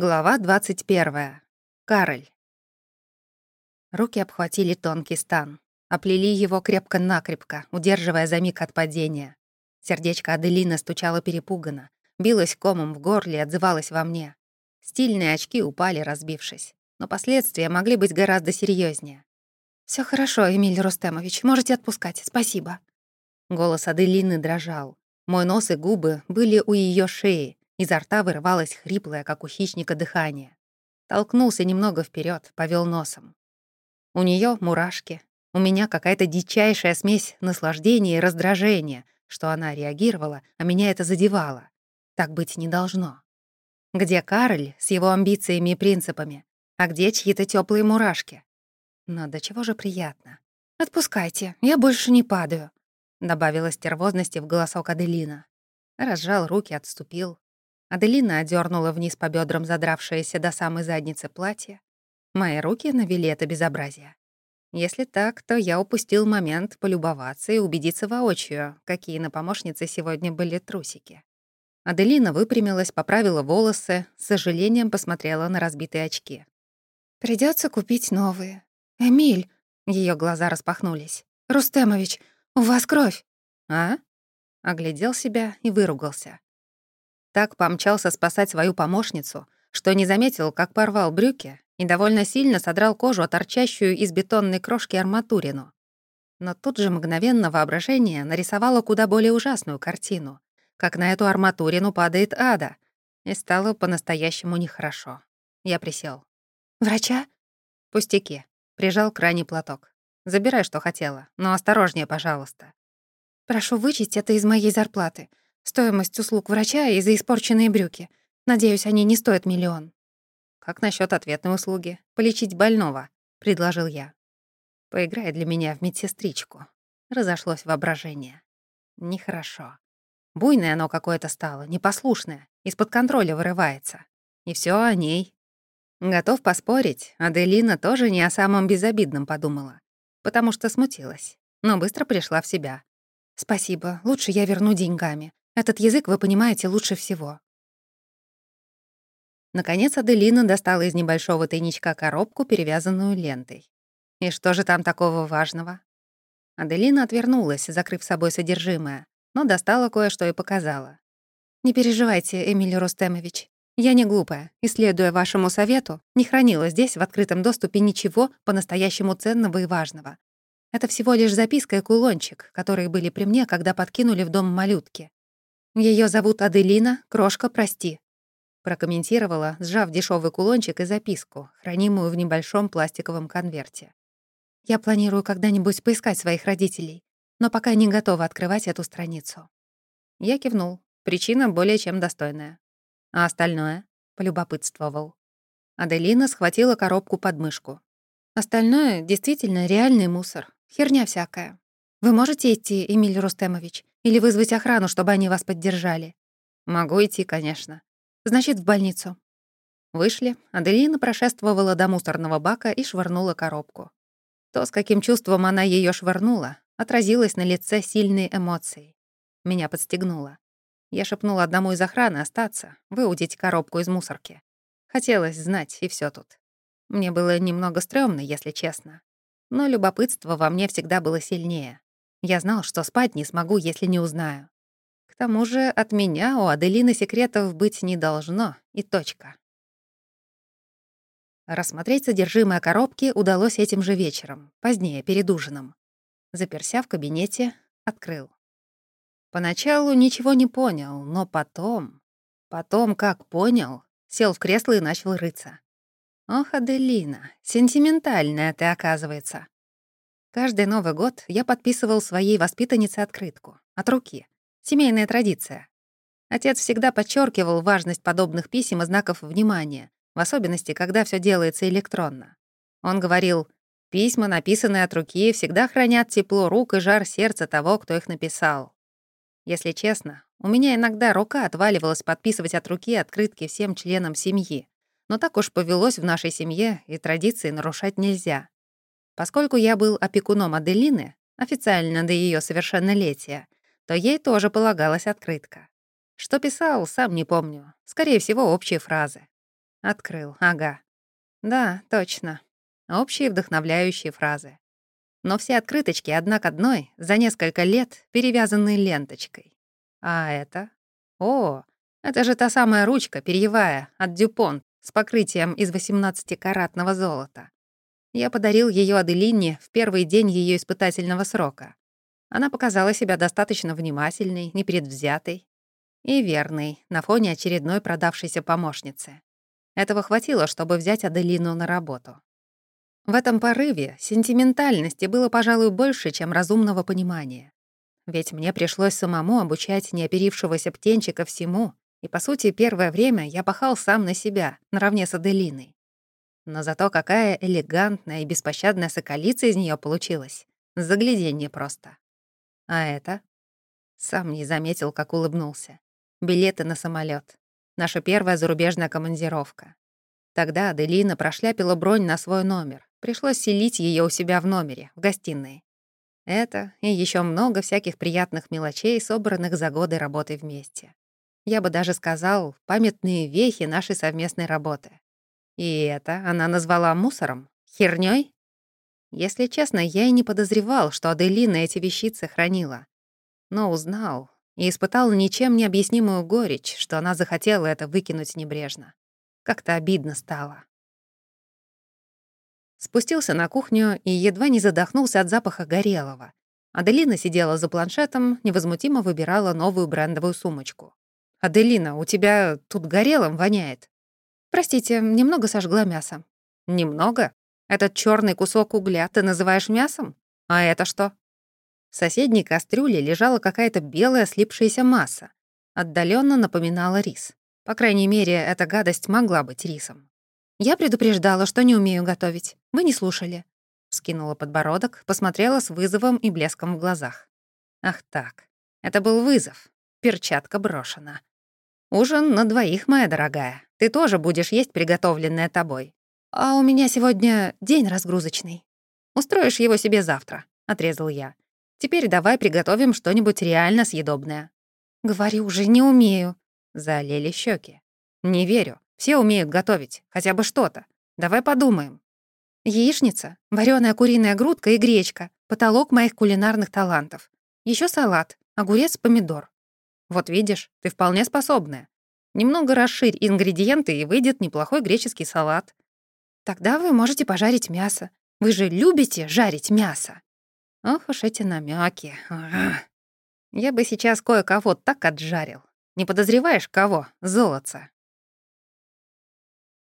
Глава 21. Кароль. Руки обхватили тонкий стан, оплели его крепко-накрепко, удерживая за миг от падения. Сердечко Аделины стучало перепуганно, билось комом в горле и отзывалось во мне. Стильные очки упали, разбившись, но последствия могли быть гораздо серьезнее. Все хорошо, Эмиль Рустемович, можете отпускать, спасибо». Голос Аделины дрожал. Мой нос и губы были у ее шеи, Изо рта вырывалось хриплое, как у хищника, дыхание. Толкнулся немного вперед, повел носом. У нее мурашки. У меня какая-то дичайшая смесь наслаждения и раздражения, что она реагировала, а меня это задевало. Так быть не должно. Где Кароль с его амбициями и принципами, а где чьи-то теплые мурашки? Но до чего же приятно. «Отпускайте, я больше не падаю», — добавила стервозности в голосок Аделина. Разжал руки, отступил. Аделина одернула вниз по бедрам задравшееся до самой задницы платье. Мои руки навели это безобразие. Если так, то я упустил момент полюбоваться и убедиться воочию, какие на помощнице сегодня были трусики. Аделина выпрямилась, поправила волосы, с сожалением посмотрела на разбитые очки. Придется купить новые. Эмиль!» Ее глаза распахнулись. «Рустемович, у вас кровь!» «А?» Оглядел себя и выругался. Так помчался спасать свою помощницу, что не заметил, как порвал брюки и довольно сильно содрал кожу, торчащую из бетонной крошки арматурину. Но тут же мгновенно воображение нарисовало куда более ужасную картину, как на эту арматурину падает ада, и стало по-настоящему нехорошо. Я присел. «Врача?» «Пустяки». Прижал к ране платок. «Забирай, что хотела, но осторожнее, пожалуйста». «Прошу вычесть это из моей зарплаты. Стоимость услуг врача и за испорченные брюки. Надеюсь, они не стоят миллион. Как насчет ответной услуги? Полечить больного, предложил я. Поиграй для меня в медсестричку. Разошлось воображение. Нехорошо. Буйное оно какое-то стало, непослушное, из-под контроля вырывается. И все о ней. Готов поспорить, Аделина тоже не о самом безобидном подумала, потому что смутилась, но быстро пришла в себя. «Спасибо, лучше я верну деньгами. Этот язык вы понимаете лучше всего». Наконец Аделина достала из небольшого тайничка коробку, перевязанную лентой. «И что же там такого важного?» Аделина отвернулась, закрыв собой содержимое, но достала кое-что и показала. «Не переживайте, Эмиль Рустемович. Я не глупая, и, следуя вашему совету, не хранила здесь в открытом доступе ничего по-настоящему ценного и важного. Это всего лишь записка и кулончик, которые были при мне, когда подкинули в дом малютки. Ее зовут Аделина, крошка, прости», — прокомментировала, сжав дешевый кулончик и записку, хранимую в небольшом пластиковом конверте. «Я планирую когда-нибудь поискать своих родителей, но пока не готова открывать эту страницу». Я кивнул. Причина более чем достойная. А остальное? Полюбопытствовал. Аделина схватила коробку под мышку. Остальное действительно реальный мусор. Херня всякая. Вы можете идти, Эмиль Рустемович? Или вызвать охрану, чтобы они вас поддержали?» «Могу идти, конечно. Значит, в больницу». Вышли, Аделина прошествовала до мусорного бака и швырнула коробку. То, с каким чувством она ее швырнула, отразилось на лице сильной эмоцией. Меня подстегнуло. Я шепнула одному из охраны остаться, выудить коробку из мусорки. Хотелось знать, и все тут. Мне было немного стрёмно, если честно. Но любопытство во мне всегда было сильнее. Я знал, что спать не смогу, если не узнаю. К тому же от меня у Аделины секретов быть не должно, и точка. Рассмотреть содержимое коробки удалось этим же вечером, позднее, перед ужином. Заперся в кабинете, открыл. Поначалу ничего не понял, но потом... Потом, как понял, сел в кресло и начал рыться. «Ох, Аделина, сентиментальная ты, оказывается. Каждый Новый год я подписывал своей воспитаннице открытку. От руки. Семейная традиция. Отец всегда подчеркивал важность подобных писем и знаков внимания, в особенности, когда все делается электронно. Он говорил, «Письма, написанные от руки, всегда хранят тепло рук и жар сердца того, кто их написал». Если честно, у меня иногда рука отваливалась подписывать от руки открытки всем членам семьи. Но так уж повелось в нашей семье, и традиции нарушать нельзя. Поскольку я был опекуном Аделины, официально до ее совершеннолетия, то ей тоже полагалась открытка. Что писал, сам не помню. Скорее всего, общие фразы. Открыл, ага. Да, точно. Общие вдохновляющие фразы. Но все открыточки одна к одной за несколько лет перевязаны ленточкой. А это? О, это же та самая ручка перьевая от Дюпон с покрытием из 18-каратного золота. Я подарил ее Аделине в первый день ее испытательного срока. Она показала себя достаточно внимательной, непредвзятой и верной на фоне очередной продавшейся помощницы. Этого хватило, чтобы взять Аделину на работу. В этом порыве сентиментальности было, пожалуй, больше, чем разумного понимания. Ведь мне пришлось самому обучать неоперившегося птенчика всему, и, по сути, первое время я пахал сам на себя, наравне с Аделиной. Но зато какая элегантная и беспощадная соколица из нее получилась. Загляденье просто. А это? Сам не заметил, как улыбнулся. Билеты на самолет. Наша первая зарубежная командировка. Тогда Аделина прошляпила бронь на свой номер. Пришлось селить ее у себя в номере, в гостиной. Это и еще много всяких приятных мелочей, собранных за годы работы вместе. Я бы даже сказал, памятные вехи нашей совместной работы. И это она назвала мусором? Хернёй? Если честно, я и не подозревал, что Аделина эти вещицы хранила. Но узнал и испытал ничем не объяснимую горечь, что она захотела это выкинуть небрежно. Как-то обидно стало. Спустился на кухню и едва не задохнулся от запаха горелого. Аделина сидела за планшетом, невозмутимо выбирала новую брендовую сумочку. «Аделина, у тебя тут горелым воняет». «Простите, немного сожгла мясо». «Немного?» Этот черный кусок угля ты называешь мясом? А это что? В соседней кастрюле лежала какая-то белая слипшаяся масса. Отдаленно напоминала рис. По крайней мере, эта гадость могла быть рисом. «Я предупреждала, что не умею готовить. Вы не слушали». Скинула подбородок, посмотрела с вызовом и блеском в глазах. «Ах так, это был вызов. Перчатка брошена. Ужин на двоих, моя дорогая. Ты тоже будешь есть приготовленное тобой. «А у меня сегодня день разгрузочный. Устроишь его себе завтра», — отрезал я. «Теперь давай приготовим что-нибудь реально съедобное». «Говорю уже, не умею», — залили щеки. «Не верю. Все умеют готовить. Хотя бы что-то. Давай подумаем». Яичница, вареная куриная грудка и гречка — потолок моих кулинарных талантов. Еще салат, огурец, помидор. Вот видишь, ты вполне способная. Немного расширь ингредиенты, и выйдет неплохой греческий салат. Тогда вы можете пожарить мясо. Вы же любите жарить мясо. Ох уж эти намеки. Я бы сейчас кое-кого так отжарил. Не подозреваешь, кого? Золотца.